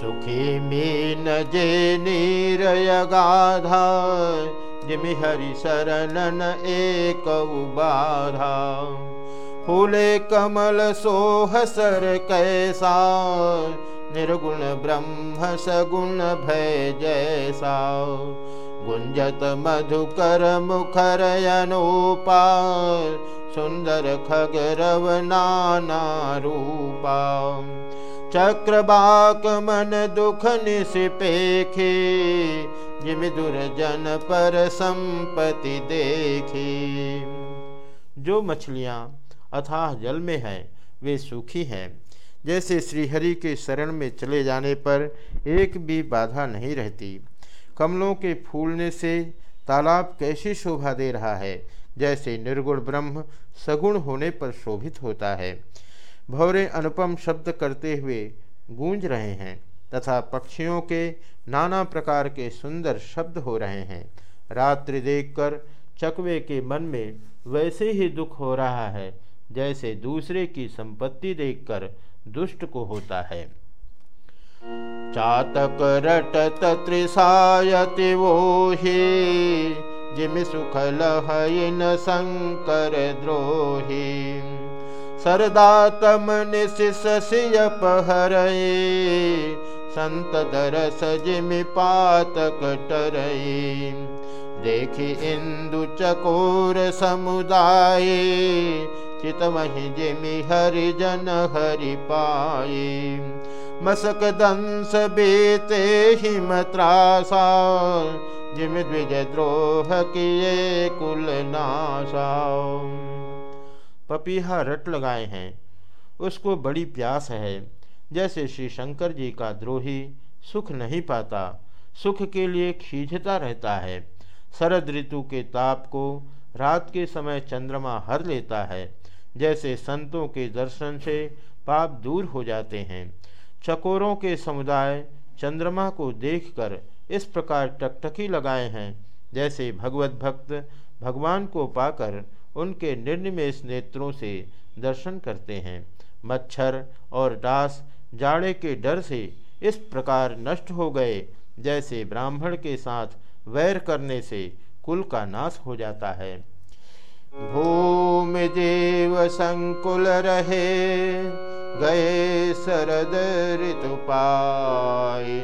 सुखी मीन जे नीरय गाधा जिमि हरि शरणन एक बाधा फूले कमल सोह सर कैसा निर्गुण ब्रह्म सगुण भय जैसा। गुंजत मधुकर मुखर अनुपा सुंदर खगरव नाना रूपा चक्रबाक मन दुख निषपेखे, जिम दुर्जन पर संपत्ति देखी। जो मछलियाँ अथाह जल में हैं, वे सूखी हैं। जैसे श्रीहरि के शरण में चले जाने पर एक भी बाधा नहीं रहती। कमलों के फूलने से तालाब कैसी शोभा दे रहा है, जैसे निर्गुण ब्रह्म सगुण होने पर शोभित होता है। भौरे अनुपम शब्द करते हुए गूंज रहे हैं तथा पक्षियों के नाना प्रकार के सुंदर शब्द हो रहे हैं। रात्रि देखकर चकवे के मन में वैसे ही दुख हो रहा है जैसे दूसरे की संपत्ति देखकर दुष्ट को होता है। चातक रटत त्रिसायति वो ही, जिम सुखल हइन शंकर द्रोही। सरदातम निशिय पहर संत दरस जिम पातक टरई। देखी इंदु चकोर समुदाय चितमहि जिमि हरि जन हरि पाए मसक दंस बेते हिमत्रासा जिम द्विज द्रोह किए कुल नाशा पपीहा रट लगाए हैं। उसको बड़ी प्यास है। जैसे श्री शंकर जी का द्रोही सुख नहीं पाता, सुख के लिए खींचता रहता है। शरद ऋतु के ताप को रात के समय चंद्रमा हर लेता है। जैसे संतों के दर्शन से पाप दूर हो जाते हैं। चकोरों के समुदाय चंद्रमा को देखकर इस प्रकार टकटकी लगाए हैं। जैसे भगवत भक्त भगवान को पाकर उनके निर्निमेष नेत्रों से दर्शन करते हैं। मच्छर और दास जाड़े के डर से इस प्रकार नष्ट हो गए, जैसे ब्राह्मण के साथ वैर करने से कुल का नाश हो जाता है। भूमि देव संकुल रहे, गए शरद ऋतु पाए।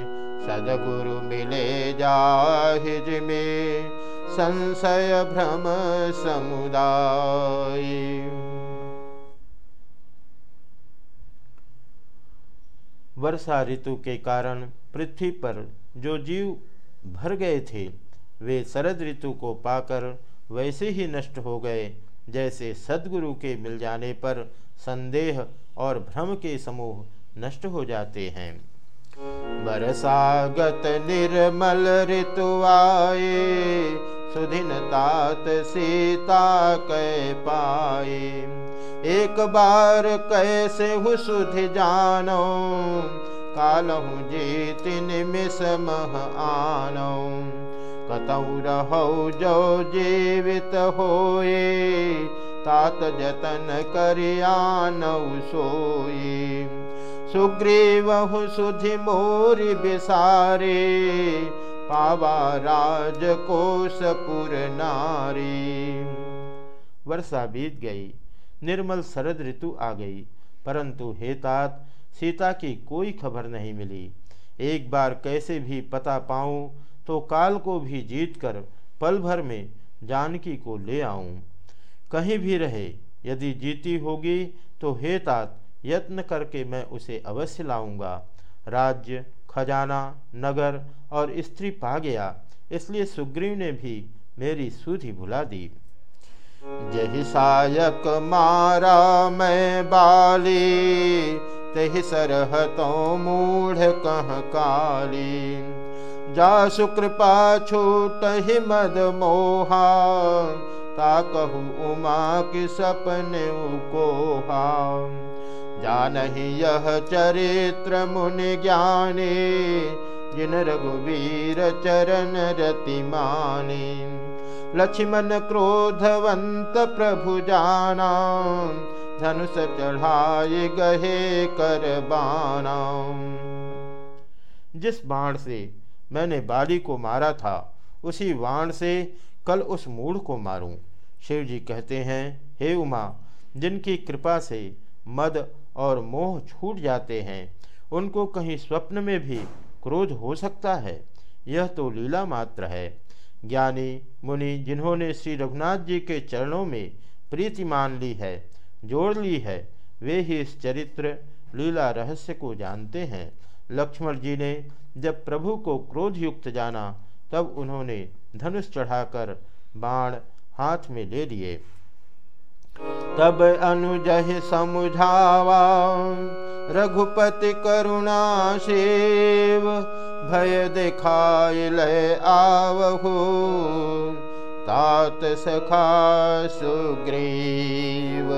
सदगुरु मिले जाहिज में संशय भ्रम समुदाय वर्षा ऋतु के कारण पृथ्वी पर जो जीव भर गए थे, वे शरद ऋतु को पाकर वैसे ही नष्ट हो गए, जैसे सदगुरु के मिल जाने पर संदेह और भ्रम के समूह नष्ट हो जाते हैं। बरसागत निर्मल ऋतु आए सुधिन तात सीता कै पाए। एक बार कैसे हु सुध जानो, कालहु जीत निमिष मह आनो। कतौ रहो जो जीवित होए, तात जतन करियानौ सोई सुग्रीवहु सुधि मोरि बिसारे पावा राजकोशपुर नारी वर्षा बीत गई, निर्मल शरद ऋतु आ गई, परंतु हेतात सीता की कोई खबर नहीं मिली। एक बार कैसे भी पता पाऊँ तो काल को भी जीत कर पल भर में जानकी को ले आऊँ। कहीं भी रहे, यदि जीती होगी तो हे तात यत्न करके मैं उसे अवश्य लाऊँगा। राज्य खजाना, नगर और स्त्री पा गया। इसलिए सुग्रीव ने भी मेरी सुधि भुला दी। जही सायक मारा मैं बाली, तही सरहतों मूढ़ कह काली। जासु कृपा छूट ही मद मोहा, ता कहु उमा की सपने कोहा। जान ही यह चरित्र मुनि ज्ञानी, जिन रघुवीर चरण रति मानी। लक्ष्मण क्रोधवंत प्रभु जाना, धनुष चढ़ाए गहे कर बाना। जिस बाण से मैंने बाली को मारा था, उसी बाण से कल उस मूढ़ को मारूं। शिव जी कहते हैं, हे उमा, जिनकी कृपा से मद और मोह छूट जाते हैं। उनको कहीं स्वप्न में भी क्रोध हो सकता है। यह तो लीला मात्र है। ज्ञानी, मुनि जिन्होंने श्री रघुनाथ जी के चरणों में प्रीति मान ली है, जोड़ ली है, वे ही इस चरित्र, लीला रहस्य को जानते हैं। लक्ष्मण जी ने जब प्रभु को क्रोध युक्त जाना, तब उन्होंने धनुष चढ़ाकर बाण हाथ में ले लिए। तब अनुजह समुझावा, रघुपति करुणा शिव भय दिखाय लय आवहु। तात सखा सुग्रीव।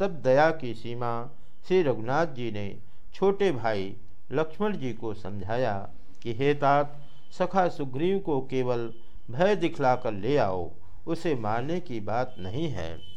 तब दया की सीमा श्री रघुनाथ जी ने छोटे भाई लक्ष्मण जी को समझाया कि हे तात, सखा सुग्रीव को केवल भय दिखलाकर ले आओ उसे मारने की बात नहीं है।